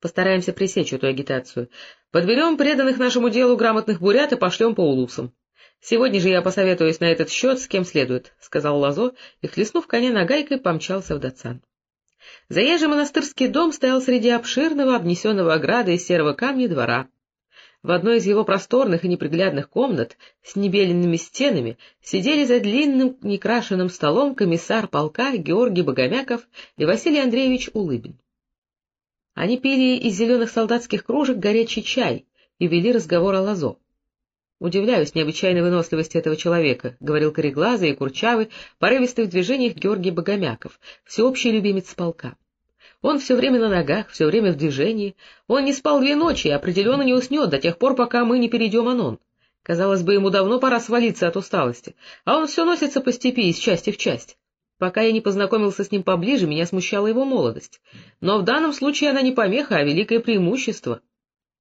Постараемся пресечь эту агитацию. Подберем преданных нашему делу грамотных бурят и пошлем по улусам. Сегодня же я посоветуюсь на этот счет с кем следует, — сказал Лазо и, хлестнув коня нагайкой, помчался в Дацан. Заезжий монастырский дом стоял среди обширного, обнесенного оградой из серого камня двора. В одной из его просторных и неприглядных комнат с небеленными стенами сидели за длинным некрашенным столом комиссар полка Георгий Богомяков и Василий Андреевич Улыбин. Они пили из зеленых солдатских кружек горячий чай и вели разговор о Лазо. «Удивляюсь необычайной выносливости этого человека», — говорил кореглазый и курчавый, порывистый в движениях Георгий Богомяков, всеобщий любимец полка. Он все время на ногах, все время в движении. Он не спал две ночи и определенно не уснет до тех пор, пока мы не перейдем Анон. Казалось бы, ему давно пора свалиться от усталости, а он все носится по степи из части в часть. Пока я не познакомился с ним поближе, меня смущала его молодость. Но в данном случае она не помеха, а великое преимущество.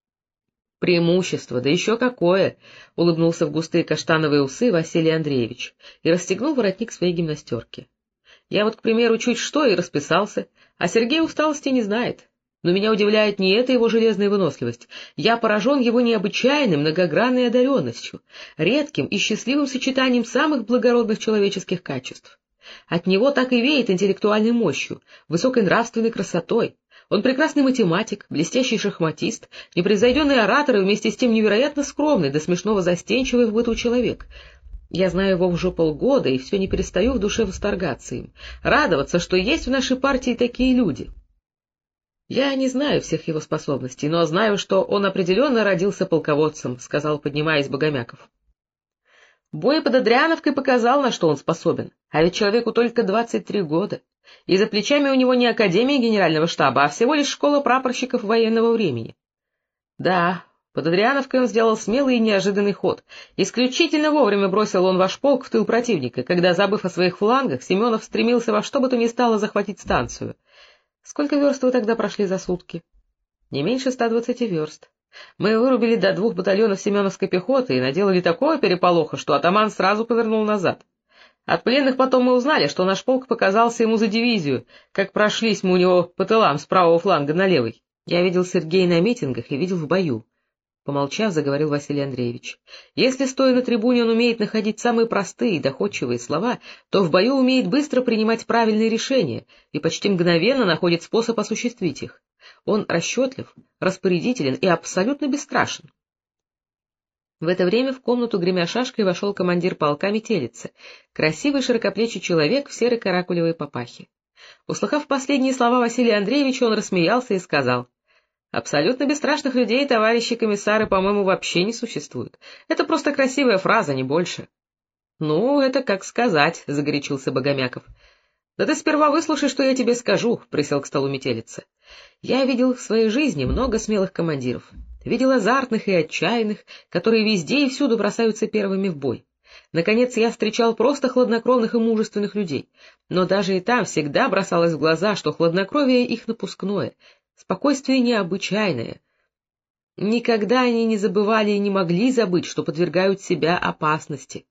— Преимущество, да еще какое! — улыбнулся в густые каштановые усы Василий Андреевич и расстегнул воротник своей гимнастерки. — Я вот, к примеру, чуть что и расписался, а Сергей усталости не знает. Но меня удивляет не эта его железная выносливость. Я поражен его необычайной многогранной одаренностью, редким и счастливым сочетанием самых благородных человеческих качеств. От него так и веет интеллектуальной мощью, высокой нравственной красотой, он прекрасный математик, блестящий шахматист, непревзойденный оратор и вместе с тем невероятно скромный, до смешного застенчивый в быту человек. Я знаю его уже полгода и все не перестаю в душе восторгаться им, радоваться, что есть в нашей партии такие люди. Я не знаю всех его способностей, но знаю, что он определенно родился полководцем, — сказал, поднимаясь Богомяков. Бой под Адриановкой показал, на что он способен, а ведь человеку только двадцать три года и за плечами у него не Академия Генерального штаба, а всего лишь школа прапорщиков военного времени. Да, под Адриановкой он сделал смелый и неожиданный ход. Исключительно вовремя бросил он ваш полк в тыл противника, когда, забыв о своих флангах, Семенов стремился во что бы то ни стало захватить станцию. Сколько верст вы тогда прошли за сутки? Не меньше ста двадцати верст. Мы вырубили до двух батальонов семеновской пехоты и наделали такое переполоха, что атаман сразу повернул назад. От пленных потом мы узнали, что наш полк показался ему за дивизию, как прошлись мы у него по тылам с правого фланга на левый. Я видел Сергея на митингах и видел в бою. Помолчав, заговорил Василий Андреевич. Если, стоя на трибуне, он умеет находить самые простые и доходчивые слова, то в бою умеет быстро принимать правильные решения и почти мгновенно находит способ осуществить их. Он расчетлив, распорядителен и абсолютно бесстрашен. В это время в комнату, гремя шашкой, вошел командир полка Метелицы, красивый широкоплечий человек в серой каракулевой папахе. Услыхав последние слова Василия Андреевича, он рассмеялся и сказал, — Абсолютно бесстрашных людей, товарищи комиссары, по-моему, вообще не существует. Это просто красивая фраза, не больше. — Ну, это как сказать, — загорячился Богомяков. — Да ты сперва выслушай, что я тебе скажу, — присел к столу Метелица. — Я видел в своей жизни много смелых командиров видел азартных и отчаянных, которые везде и всюду бросаются первыми в бой. Наконец, я встречал просто хладнокровных и мужественных людей, но даже и там всегда бросалось в глаза, что хладнокровие их напускное, спокойствие необычайное. Никогда они не забывали и не могли забыть, что подвергают себя опасности.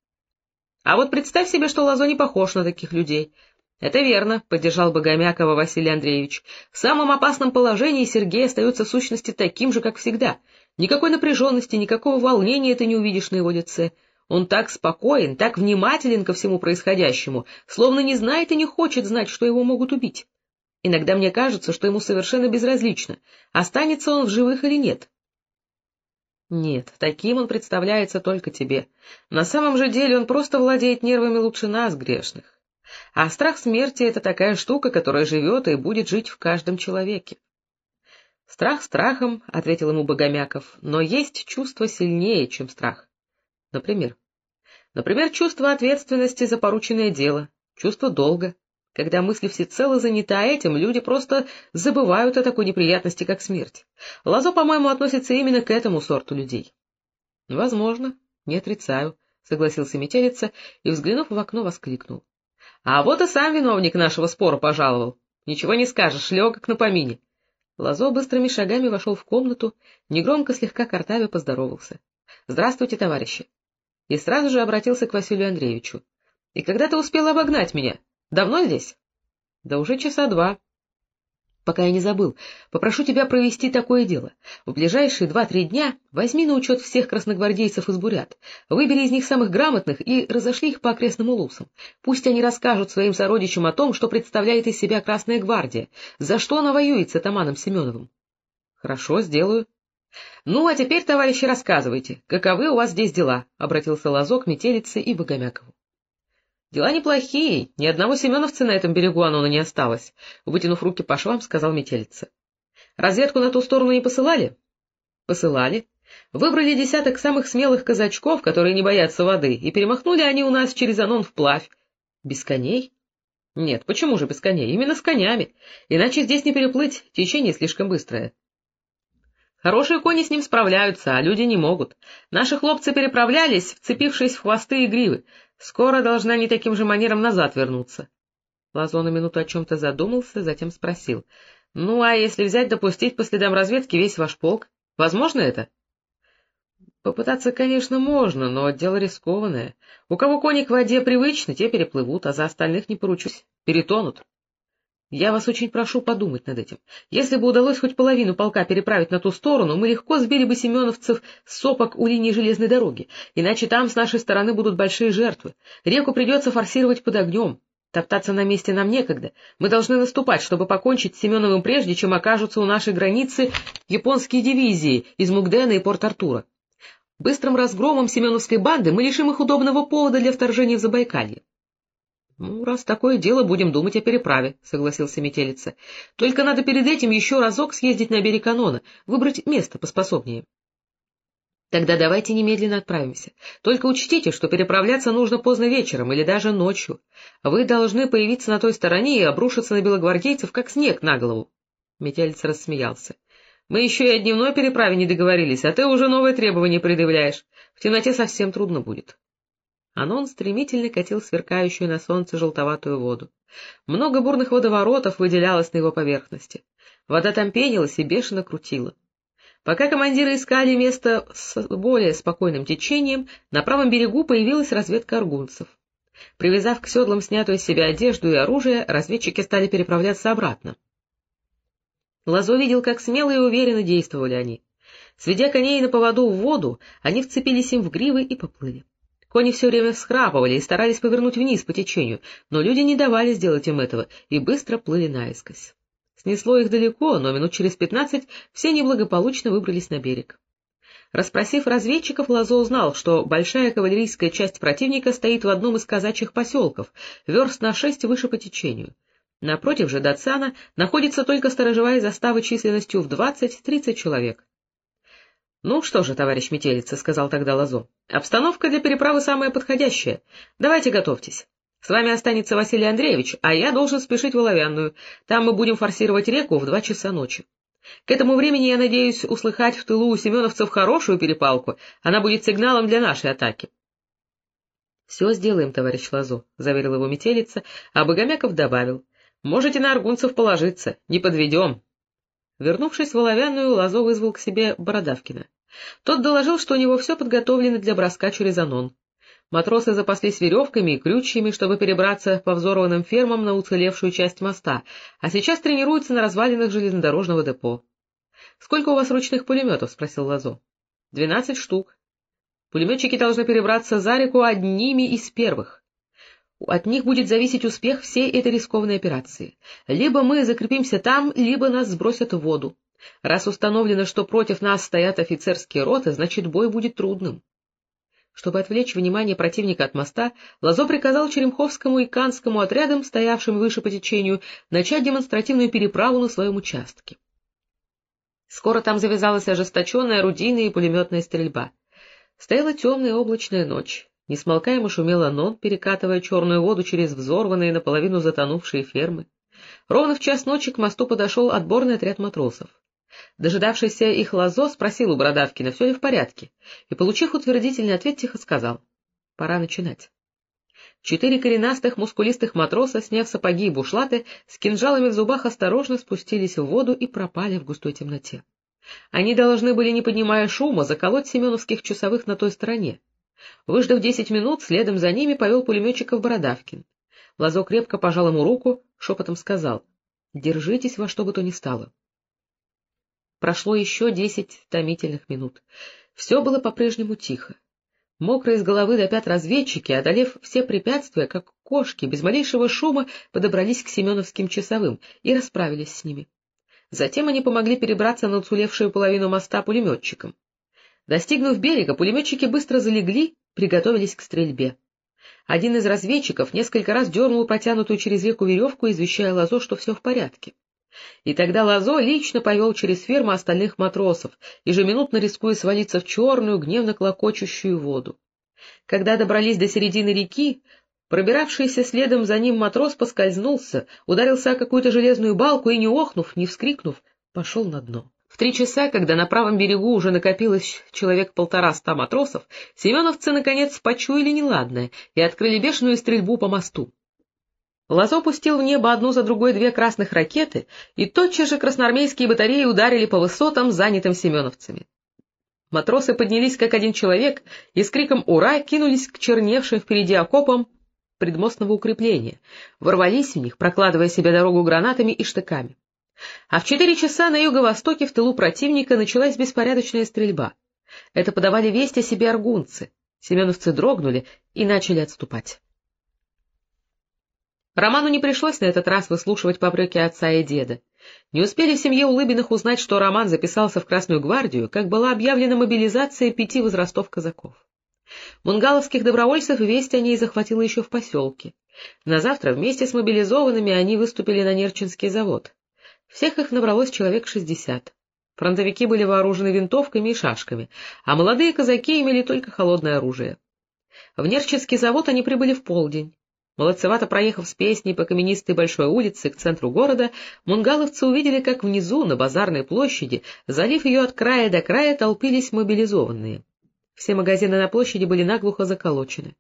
А вот представь себе, что Лазо не похож на таких людей —— Это верно, — поддержал Богомякова Василий Андреевич. — В самом опасном положении Сергей остается в сущности таким же, как всегда. Никакой напряженности, никакого волнения ты не увидишь на его лице. Он так спокоен, так внимателен ко всему происходящему, словно не знает и не хочет знать, что его могут убить. Иногда мне кажется, что ему совершенно безразлично, останется он в живых или нет. Нет, таким он представляется только тебе. На самом же деле он просто владеет нервами лучше нас, грешных. А страх смерти — это такая штука, которая живет и будет жить в каждом человеке. — Страх страхом, — ответил ему Богомяков, — но есть чувство сильнее, чем страх. Например? Например, чувство ответственности за порученное дело, чувство долга. Когда мысли всецело занята этим, люди просто забывают о такой неприятности, как смерть. Лазо, по-моему, относится именно к этому сорту людей. — Возможно, не отрицаю, — согласился метелица и, взглянув в окно, воскликнул. А вот и сам виновник нашего спора пожаловал. Ничего не скажешь, легок на помине. Лазо быстрыми шагами вошел в комнату, негромко слегка картавя поздоровался. — Здравствуйте, товарищи! И сразу же обратился к Василию Андреевичу. — И когда ты успел обогнать меня? Давно здесь? — Да уже часа два. Пока я не забыл, попрошу тебя провести такое дело. В ближайшие два-три дня возьми на учет всех красногвардейцев из бурят, выбери из них самых грамотных и разошли их по окрестным улусам. Пусть они расскажут своим сородичам о том, что представляет из себя Красная гвардия, за что она воюет с атаманом Семеновым. — Хорошо, сделаю. — Ну, а теперь, товарищи, рассказывайте, каковы у вас здесь дела? — обратился Лазок, Метелице и Богомякову. — Дела неплохие, ни одного семеновца на этом берегу Анона не осталось, — вытянув руки по швам, сказал Метелица. — Разведку на ту сторону не посылали? — Посылали. Выбрали десяток самых смелых казачков, которые не боятся воды, и перемахнули они у нас через Анон вплавь. — Без коней? — Нет, почему же без коней? Именно с конями. Иначе здесь не переплыть, течение слишком быстрое. Хорошие кони с ним справляются, а люди не могут. Наши хлопцы переправлялись, вцепившись в хвосты и гривы. Скоро должна не таким же манером назад вернуться. Лазо на минуту о чем-то задумался, затем спросил. — Ну, а если взять допустить по следам разведки весь ваш полк? Возможно это? — Попытаться, конечно, можно, но дело рискованное. У кого кони к воде привычны, те переплывут, а за остальных не поручусь. Перетонут. Я вас очень прошу подумать над этим. Если бы удалось хоть половину полка переправить на ту сторону, мы легко сбили бы семеновцев с сопок у линии железной дороги, иначе там с нашей стороны будут большие жертвы. Реку придется форсировать под огнем. Топтаться на месте нам некогда. Мы должны наступать, чтобы покончить с Семеновым прежде, чем окажутся у нашей границы японские дивизии из Мугдена и Порт-Артура. Быстрым разгромом семеновской банды мы лишим их удобного повода для вторжения в Забайкалье. — Ну, раз такое дело, будем думать о переправе, — согласился Метелица. — Только надо перед этим еще разок съездить на берег Анона, выбрать место поспособнее. — Тогда давайте немедленно отправимся. Только учтите, что переправляться нужно поздно вечером или даже ночью. Вы должны появиться на той стороне и обрушиться на белогвардейцев, как снег на голову. Метелица рассмеялся. — Мы еще и о дневной переправе не договорились, а ты уже новые требования предъявляешь. В темноте совсем трудно будет. Анон стремительно катил сверкающую на солнце желтоватую воду. Много бурных водоворотов выделялось на его поверхности. Вода там пенилась и бешено крутила. Пока командиры искали место с более спокойным течением, на правом берегу появилась разведка аргунцев. Привязав к седлам снятую с себя одежду и оружие, разведчики стали переправляться обратно. Лазо видел, как смело и уверенно действовали они. Сведя коней на поводу в воду, они вцепились им в гривы и поплыли. Кони все время схрапывали и старались повернуть вниз по течению, но люди не давали сделать им этого и быстро плыли наискось. Снесло их далеко, но минут через пятнадцать все неблагополучно выбрались на берег. Расспросив разведчиков, Лазо узнал, что большая кавалерийская часть противника стоит в одном из казачьих поселков, верст на шесть выше по течению. Напротив же Дацана находится только сторожевая застава численностью в двадцать-тридцать человек. — Ну что же, товарищ Метелица, — сказал тогда Лазо, — обстановка для переправы самая подходящая. Давайте готовьтесь. С вами останется Василий Андреевич, а я должен спешить в Оловянную. Там мы будем форсировать реку в два часа ночи. К этому времени я надеюсь услыхать в тылу у семеновцев хорошую перепалку. Она будет сигналом для нашей атаки. — Все сделаем, товарищ Лазо, — заверил его Метелица, а Богомяков добавил. — Можете на аргунцев положиться, не подведем. Вернувшись в Оловянную, Лазо вызвал к себе Бородавкина. Тот доложил, что у него все подготовлено для броска через Анон. Матросы запаслись веревками и крючьями, чтобы перебраться по взорванным фермам на уцелевшую часть моста, а сейчас тренируются на развалинах железнодорожного депо. — Сколько у вас ручных пулеметов? — спросил Лазо. — Двенадцать штук. Пулеметчики должны перебраться за реку одними из первых. От них будет зависеть успех всей этой рискованной операции. Либо мы закрепимся там, либо нас сбросят в воду. Раз установлено, что против нас стоят офицерские роты, значит, бой будет трудным. Чтобы отвлечь внимание противника от моста, Лазо приказал Черемховскому и Канскому отрядам, стоявшим выше по течению, начать демонстративную переправу на своем участке. Скоро там завязалась ожесточенная орудийная и пулеметная стрельба. Стояла темная облачная ночь. Несмолкаемо шумел Анон, перекатывая черную воду через взорванные наполовину затонувшие фермы. Ровно в час ночи к мосту подошел отборный отряд матросов. Дожидавшийся их Лазо спросил у Бородавкина, все ли в порядке, и, получив утвердительный ответ, тихо сказал — пора начинать. Четыре коренастых мускулистых матроса, сняв сапоги и бушлаты, с кинжалами в зубах осторожно спустились в воду и пропали в густой темноте. Они должны были, не поднимая шума, заколоть семеновских часовых на той стороне. Выждав десять минут, следом за ними повел пулеметчиков Бородавкин. Лазо крепко пожал ему руку, шепотом сказал. Держитесь во что бы то ни стало. Прошло еще десять томительных минут. Все было по-прежнему тихо. Мокрые с головы до пят разведчики, одолев все препятствия, как кошки, без малейшего шума подобрались к семеновским часовым и расправились с ними. Затем они помогли перебраться на уцелевшую половину моста пулеметчикам. Достигнув берега, пулеметчики быстро залегли, приготовились к стрельбе. Один из разведчиков несколько раз дернул протянутую через реку веревку, извещая Лазо, что все в порядке. И тогда Лазо лично повел через ферму остальных матросов, ежеминутно рискуя свалиться в черную, гневно клокочущую воду. Когда добрались до середины реки, пробиравшийся следом за ним матрос поскользнулся, ударился о какую-то железную балку и, не охнув, не вскрикнув, пошел на дно. В три часа, когда на правом берегу уже накопилось человек полтора-ста матросов, семеновцы, наконец, почуяли неладное и открыли бешеную стрельбу по мосту. Лазо пустил в небо одну за другой две красных ракеты, и тотчас же красноармейские батареи ударили по высотам, занятым семеновцами. Матросы поднялись как один человек и с криком «Ура!» кинулись к черневшим впереди окопам предмостного укрепления, ворвались в них, прокладывая себе дорогу гранатами и штыками. А в четыре часа на юго-востоке в тылу противника началась беспорядочная стрельба. Это подавали весть о себе аргунцы. Семеновцы дрогнули и начали отступать. Роману не пришлось на этот раз выслушивать попреки отца и деда. Не успели в семье Улыбиных узнать, что Роман записался в Красную гвардию, как была объявлена мобилизация пяти возрастов казаков. Мунгаловских добровольцев весть о ней захватила еще в поселке. На завтра вместе с мобилизованными они выступили на Нерчинский завод. Всех их набралось человек шестьдесят. Фронтовики были вооружены винтовками и шашками, а молодые казаки имели только холодное оружие. В Нерчинский завод они прибыли в полдень. Молодцевато проехав с песней по каменистой большой улице к центру города, мунгаловцы увидели, как внизу, на базарной площади, залив ее от края до края, толпились мобилизованные. Все магазины на площади были наглухо заколочены.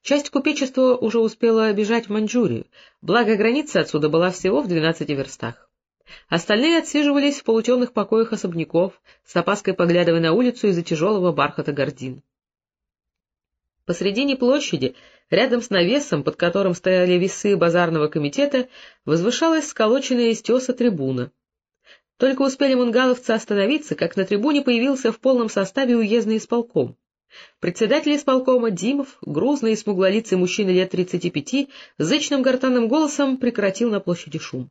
Часть купечества уже успела бежать в Маньчжурию, благо граница отсюда была всего в двенадцати верстах. Остальные отсиживались в полутемных покоях особняков, с опаской поглядывая на улицу из-за тяжелого бархата гордин. Посредине площади, рядом с навесом, под которым стояли весы базарного комитета, возвышалась сколоченная из теса трибуна. Только успели мунгаловцы остановиться, как на трибуне появился в полном составе уездный исполком. Председатель исполкома Димов, грузный и смуглолицый мужчина лет тридцати пяти, зычным гортанным голосом прекратил на площади шум.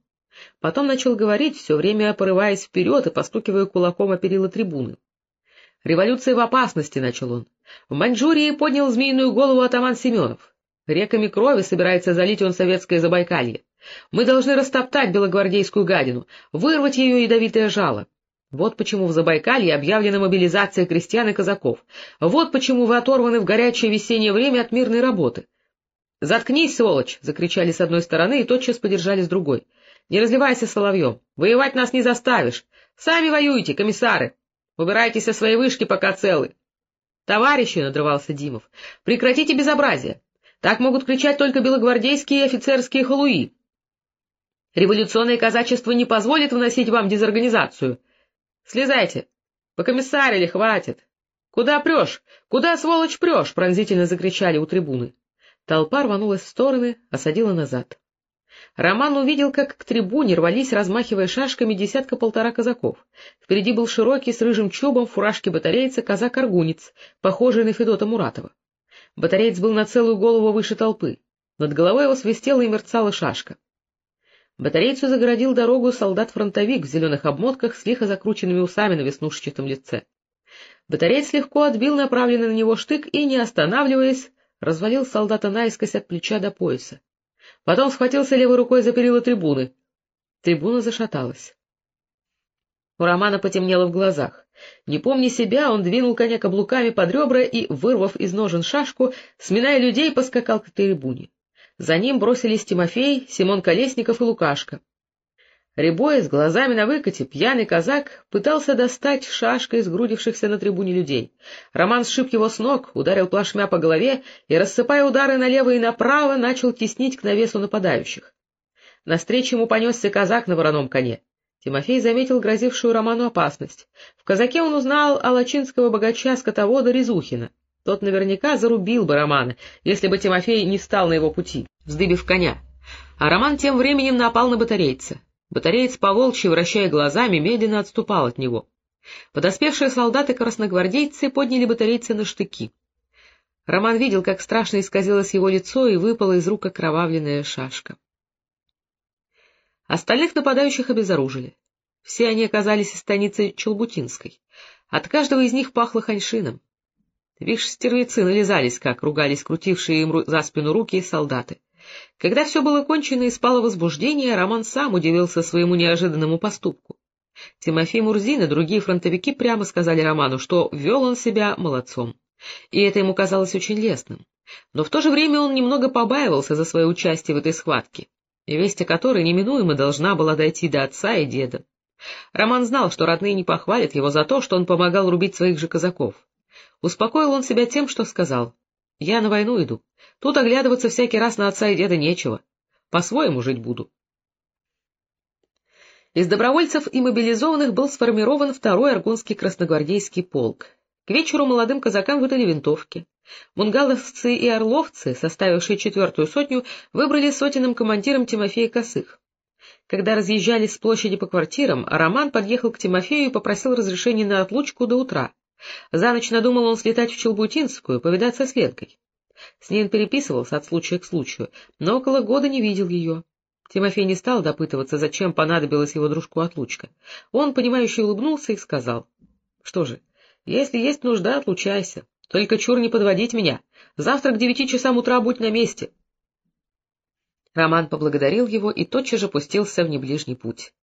Потом начал говорить, все время порываясь вперед и постукивая кулаком о перила трибуны. «Революция в опасности», — начал он. «В Маньчжурии поднял змеиную голову атаман Семенов. Реками крови собирается залить он советское Забайкалье. Мы должны растоптать белогвардейскую гадину, вырвать ее ядовитое жало. Вот почему в Забайкалье объявлена мобилизация крестьян и казаков. Вот почему вы оторваны в горячее весеннее время от мирной работы. — Заткнись, сволочь! — закричали с одной стороны и тотчас подержали с другой. — Не разливайся соловьем. Воевать нас не заставишь. Сами воюйте, комиссары. Убирайтесь со своей вышки, пока целы. — Товарищи, — надрывался Димов, — прекратите безобразие. Так могут кричать только белогвардейские и офицерские халуи. Революционное казачество не позволит выносить вам дезорганизацию. Слезайте. Покомиссарили, хватит. Куда прешь? Куда, сволочь, прешь? — пронзительно закричали у трибуны. Толпа рванулась в стороны, осадила назад. Роман увидел, как к трибуне рвались, размахивая шашками, десятка-полтора казаков. Впереди был широкий, с рыжим чубом, в фуражке батарейца, казак-аргунец, похожий на Федота Муратова. Батареец был на целую голову выше толпы. Над головой его свистела и мерцала шашка. Батарейцу загородил дорогу солдат-фронтовик в зеленых обмотках с лихо закрученными усами на веснушчатом лице. Батареец легко отбил направленный на него штык и, не останавливаясь, развалил солдата наискось от плеча до пояса. Потом схватился левой рукой за перила трибуны. Трибуна зашаталась. У Романа потемнело в глазах. Не помня себя, он двинул коня каблуками под ребра и, вырвав из ножен шашку, сминая людей, поскакал к трибуне. За ним бросились Тимофей, Симон Колесников и Лукашка. Рябой, с глазами на выкате, пьяный казак, пытался достать шашкой сгрудившихся на трибуне людей. Роман сшиб его с ног, ударил плашмя по голове и, рассыпая удары налево и направо, начал теснить к навесу нападающих. Навстречу ему понесся казак на вороном коне. Тимофей заметил грозившую Роману опасность. В казаке он узнал алачинского богача-скотовода Резухина. Тот наверняка зарубил бы Романа, если бы Тимофей не стал на его пути, вздыбив коня. А Роман тем временем напал на батарейца. Батареец поволчьи, вращая глазами, медленно отступал от него. Подоспевшие солдаты-красногвардейцы подняли батарейца на штыки. Роман видел, как страшно исказилось его лицо и выпала из рук окровавленная шашка. Остальных нападающих обезоружили. Все они оказались из станицы Челбутинской. От каждого из них пахло ханьшином. Вишь, стервецы нализались, как ругались крутившие им за спину руки солдаты. Когда все было кончено и спало возбуждение, Роман сам удивился своему неожиданному поступку. Тимофей Мурзин и другие фронтовики прямо сказали Роману, что вел он себя молодцом. И это ему казалось очень лестным. Но в то же время он немного побаивался за свое участие в этой схватке, и весть о которой неминуемо должна была дойти до отца и деда. Роман знал, что родные не похвалят его за то, что он помогал рубить своих же казаков. Успокоил он себя тем, что сказал. — Я на войну иду. Тут оглядываться всякий раз на отца и деда нечего. По-своему жить буду. Из добровольцев и мобилизованных был сформирован второй Аргунский красногвардейский полк. К вечеру молодым казакам выдали винтовки. Мунгаловцы и орловцы, составившие четвертую сотню, выбрали сотенным командиром Тимофея Косых. Когда разъезжались с площади по квартирам, Роман подъехал к Тимофею и попросил разрешения на отлучку до утра. За ночь надумал он слетать в Челбутинскую, повидаться с Ленкой. С ней он переписывался от случая к случаю, но около года не видел ее. Тимофей не стал допытываться, зачем понадобилась его дружку отлучка. Он, понимающе улыбнулся и сказал. — Что же, если есть нужда, отлучайся. Только чур не подводить меня. Завтра к девяти часам утра будь на месте. Роман поблагодарил его и тотчас же пустился в неближний путь.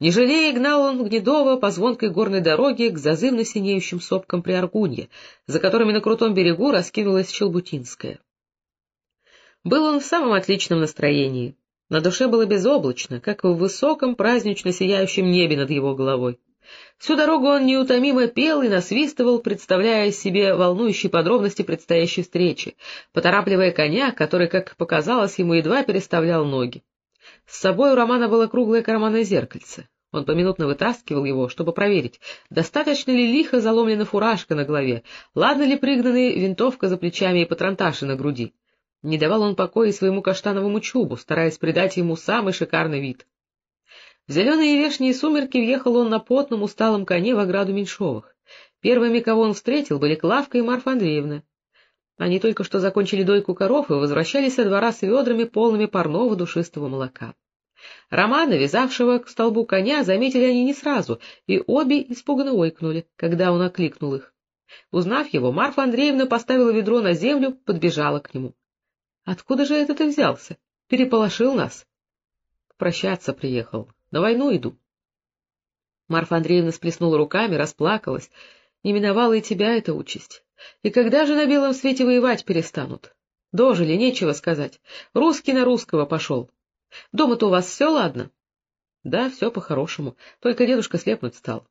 Не жалея, гнал он Гнедова по звонкой горной дороге к зазывно синеющим сопкам при Аргунье, за которыми на крутом берегу раскинулась Челбутинская. Был он в самом отличном настроении. На душе было безоблачно, как в высоком празднично сияющем небе над его головой. Всю дорогу он неутомимо пел и насвистывал, представляя себе волнующие подробности предстоящей встречи, поторапливая коня, который, как показалось, ему едва переставлял ноги. С собой у Романа было круглое карманное зеркальце. Он поминутно вытаскивал его, чтобы проверить, достаточно ли лихо заломлена фуражка на голове, ладно ли пригнаны винтовка за плечами и патронташи на груди. Не давал он покоя своему каштановому чубу, стараясь придать ему самый шикарный вид. В зеленые вешние сумерки въехал он на потном усталом коне в ограду Меньшовых. Первыми, кого он встретил, были Клавка и Марфа Андреевна. Они только что закончили дойку коров и возвращались со двора с ведрами, полными парного душистого молока. Романа, вязавшего к столбу коня, заметили они не сразу, и обе испуганно ойкнули, когда он окликнул их. Узнав его, Марфа Андреевна поставила ведро на землю, подбежала к нему. — Откуда же это ты взялся? Переполошил нас. — Прощаться приехал. На войну иду. Марфа Андреевна сплеснула руками, расплакалась. Не миновала и тебя эта участь. И когда же на белом свете воевать перестанут? Дожили, нечего сказать. Русский на русского пошел. Дома-то у вас все ладно? Да, все по-хорошему, только дедушка слепнуть стал.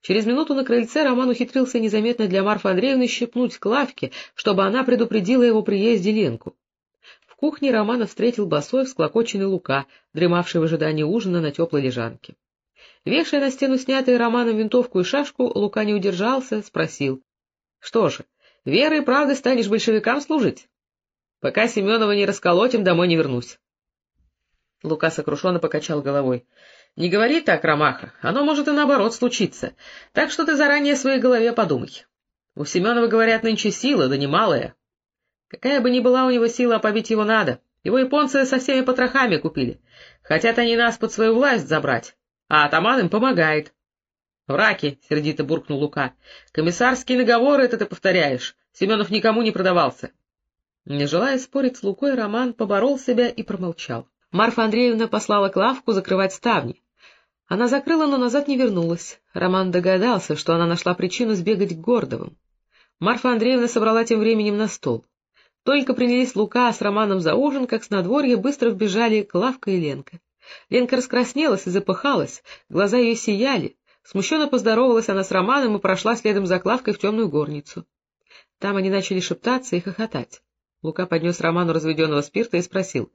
Через минуту на крыльце Роман ухитрился незаметно для Марфы Андреевны щепнуть к лавке, чтобы она предупредила его приезде Ленку кухне Романа встретил босой всклокоченный Лука, дремавший в ожидании ужина на теплой лежанке. Вешая на стену снятые Романом винтовку и шашку, Лука не удержался, спросил. — Что же, верой и правдой станешь большевикам служить? — Пока Семенова не расколотим, домой не вернусь. Лука сокрушенно покачал головой. — Не говори так, Ромаха, оно может и наоборот случиться, так что ты заранее о своей голове подумай. У Семенова, говорят, нынче сила, да немалая. Какая бы ни была у него сила, а побить его надо. Его японцы со всеми потрохами купили. Хотят они нас под свою власть забрать, а атаман им помогает. — Враки, — сердито буркнул Лука. — Комиссарские наговоры это ты повторяешь. Семенов никому не продавался. Не желая спорить с Лукой, Роман поборол себя и промолчал. Марфа Андреевна послала Клавку закрывать ставни. Она закрыла, но назад не вернулась. Роман догадался, что она нашла причину сбегать к Гордовым. Марфа Андреевна собрала тем временем на стол. Только принялись Лука с Романом за ужин, как с надворья быстро вбежали Клавка и Ленка. Ленка раскраснелась и запыхалась, глаза ее сияли. Смущенно поздоровалась она с Романом и прошла следом за Клавкой в темную горницу. Там они начали шептаться и хохотать. Лука поднес Роману разведенного спирта и спросил.